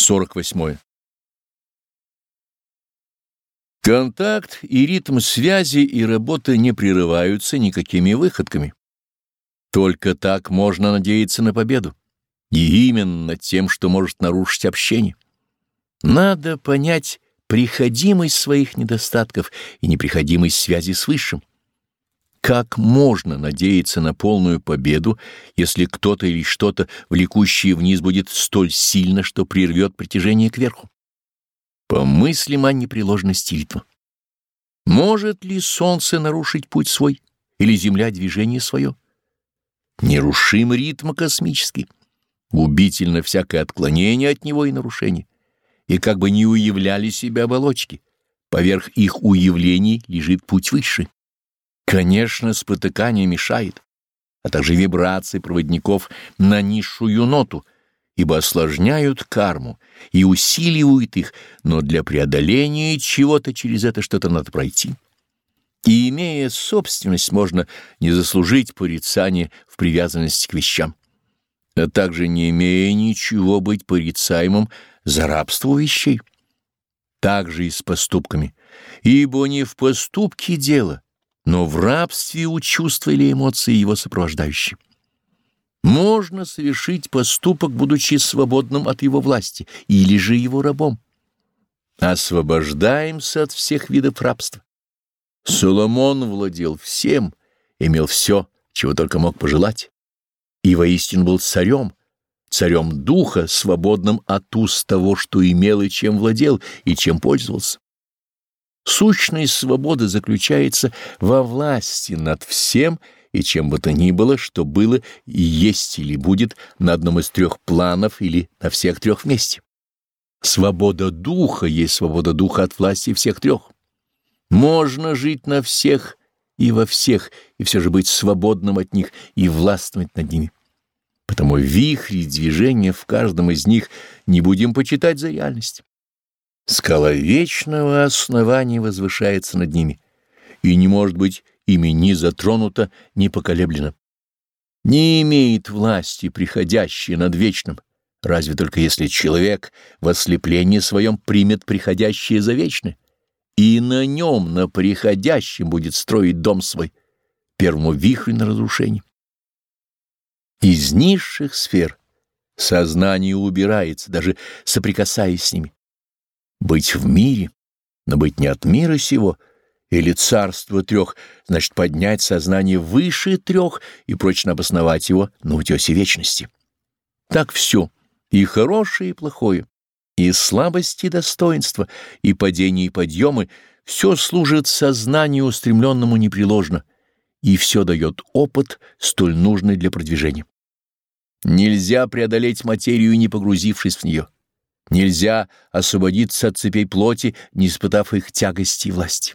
48. Контакт и ритм связи и работы не прерываются никакими выходками. Только так можно надеяться на победу. И именно тем, что может нарушить общение. Надо понять приходимость своих недостатков и неприходимость связи с Высшим. Как можно надеяться на полную победу, если кто-то или что-то, влекущее вниз, будет столь сильно, что прервет притяжение кверху? Помыслим о непреложности ритма. Может ли солнце нарушить путь свой или земля движение свое? Нерушим ритм космический. Губительно всякое отклонение от него и нарушение. И как бы не уявляли себя оболочки, поверх их уявлений лежит путь высший. Конечно, спотыкание мешает, а также вибрации проводников на низшую ноту, ибо осложняют карму и усиливают их, но для преодоления чего-то через это что-то надо пройти. И, имея собственность, можно не заслужить порицания в привязанности к вещам, а также, не имея ничего, быть порицаемым за рабство вещей. Так же и с поступками, ибо не в поступке дело — но в рабстве у чувства или эмоции его сопровождающие. Можно совершить поступок, будучи свободным от его власти, или же его рабом. Освобождаемся от всех видов рабства. Соломон владел всем, имел все, чего только мог пожелать, и воистину был царем, царем духа, свободным от уст того, что имел и чем владел, и чем пользовался. Сущность свободы заключается во власти над всем и чем бы то ни было, что было и есть или будет на одном из трех планов или на всех трех вместе. Свобода духа есть свобода духа от власти всех трех. Можно жить на всех и во всех, и все же быть свободным от них и властвовать над ними. Потому вихри движения в каждом из них не будем почитать за реальность. Скала вечного основания возвышается над ними и не может быть ими ни затронута, ни поколеблена. Не имеет власти приходящее над вечным, разве только если человек в ослеплении своем примет приходящее за вечное, и на нем, на приходящем, будет строить дом свой, первому вихрю на разрушение. Из низших сфер сознание убирается, даже соприкасаясь с ними быть в мире, но быть не от мира сего, или царство трех, значит поднять сознание выше трех и прочно обосновать его на утесе вечности. Так все, и хорошее, и плохое, и слабости, и достоинства, и падения, и подъемы, все служит сознанию устремленному непреложно, и все дает опыт, столь нужный для продвижения. Нельзя преодолеть материю, не погрузившись в нее. Нельзя освободиться от цепей плоти, не испытав их тягости и власти.